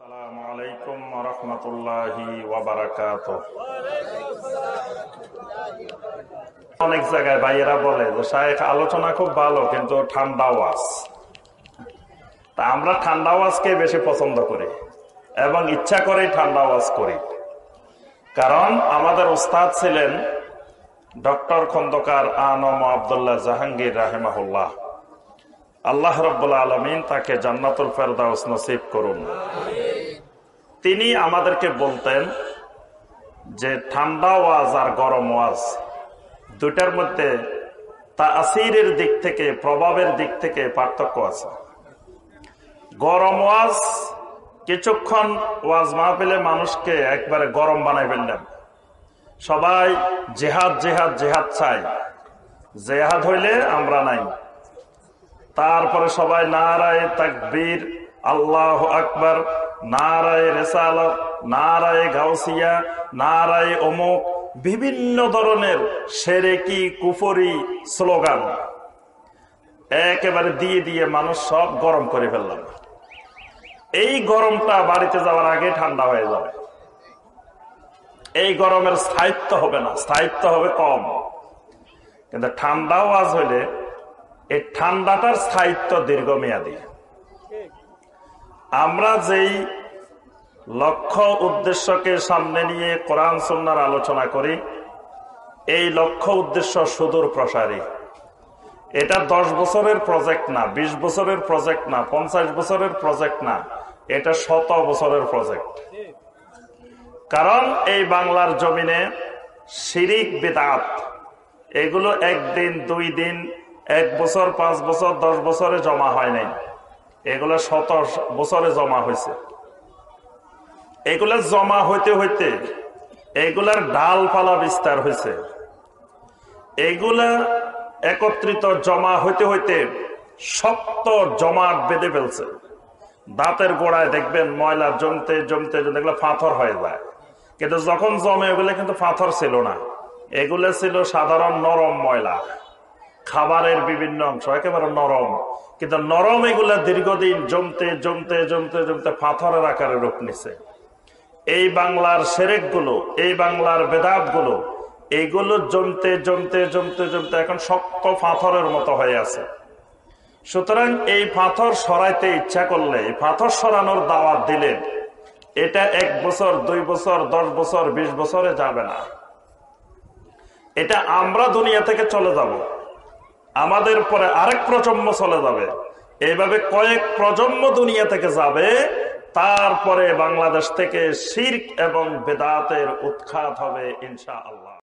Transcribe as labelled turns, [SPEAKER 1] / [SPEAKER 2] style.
[SPEAKER 1] আসসালামু অনেক জায়গায় ভাইয়েরা বলে যে, শায়েখ, আলোচনা খুব ভালো, কিন্তু ঠান্ডা ওয়াজ। তা আমরা ঠান্ডা ওয়াজকে বেশি পছন্দ করি এবং ইচ্ছা করে ঠান্ডা ওয়াজ করি। কারণ আমাদের উস্তাদ ছিলেন ডক্টর খন্দকার আনম আবদুল্লাহ জাহাঙ্গীর রাহেমাহুল্লাহ। আল্লাহ রব্বুল্লা আলমিন তাকে জান্নাতুল ফেরদাউস নসিব করুন। তিনি আমাদেরকে বলতেন যে, ঠান্ডা ওয়াজ আর গরম ওয়াজ দুটার মধ্যে তা আসিরের দিক থেকে, প্রভাবের দিক থেকে পার্থক্য আছে। গরম ওয়াজ, কিছুক্ষণ ওয়াজ মাহফিলে মানুষকে একবারে গরম বানাই ফেললেন। সবাই জেহাদ জেহাদ জেহাদ চাই জেহাদ হইলে আমরা নাই। তারপরে সবাই নারায় তাকবীর, আল্লাহ আকবর, নারায় রেসালত, নারায় গাউসিয়া, নারায় অমুক, বিভিন্ন ধরনের সেরেকি, কুফরি স্লোগান। একেবারে দিয়ে দিয়ে মানুষ সব গরম করে ফেললাম। এই গরমটা বাড়িতে যাওয়ার আগে ঠান্ডা হয়ে যাবে। এই গরমের স্থায়িত্ব হবে না, স্থায়িত্ব হবে কম। কিন্তু ঠান্ডাও আজ হইলে এই ঠান্ডাটার স্থায়িত্ব দীর্ঘমেয়াদী। আমরা যেই লক্ষ্য উদ্দেশ্যকে সামনে নিয়ে কোরআন সন্ন্যার আলোচনা করি, এই লক্ষ্য উদ্দেশ্য সুদূর প্রসারী। এটা দশ বছরের প্রজেক্ট না ২০ বছরের প্রজেক্ট না, পঞ্চাশ বছরের প্রজেক্ট না, এটা শত বছরের প্রজেক্ট। কারণ এই বাংলার জমিনে শিরিক, বেদাত, এগুলো একদিন, দুই দিন এক বছর, পাঁচ বছর, দশ বছরে জমা হয় নাই। এগুলো শত বছরে জমা হয়েছে। এগুলা জমা হইতে হইতে এগুলার ডাল ডালপালা বিস্তার হয়েছে। এগুলা একত্রিত জমা হইতে হইতে শক্ত জমাট বেঁধে ফেলছে। দাঁতের গোড়ায় দেখবেন ময়লা জমতে জমতে জমতে এগুলো পাথর হয়ে যায়। কিন্তু যখন জমে, এগুলো কিন্তু পাথর ছিল না। এগুলো ছিল সাধারণ নরম ময়লা। খাবারের বিভিন্ন অংশ, একেবারে নরম। কিন্তু নরম এগুলা দীর্ঘদিন জমতে জমতে জমতে জমতে পাথরের আকারে রূপ নিছে। এই বাংলার সেরেকগুলো এই বাংলার বেদাতগুলো এইগুলো জমতে জমতে জমতে জমতে এখন শক্ত পাথরের মতো হয়ে আছে। সুতরাং এই পাথর সরাইতে ইচ্ছা করলে পাথর সরানোর দাওয়াত দিলে, এটা এক বছর, দুই বছর, দশ বছর, বিশ বছরে যাবে না। এটা আমরা দুনিয়া থেকে চলে যাব। আমাদের পরে আরেক প্রজন্ম চলে যাবে। এইভাবে কয়েক প্রজন্ম দুনিয়া থেকে যাবে, তারপরে বাংলাদেশ থেকে শির্ক এবং বেদাতের উৎখাত হবে ইনশা আল্লাহ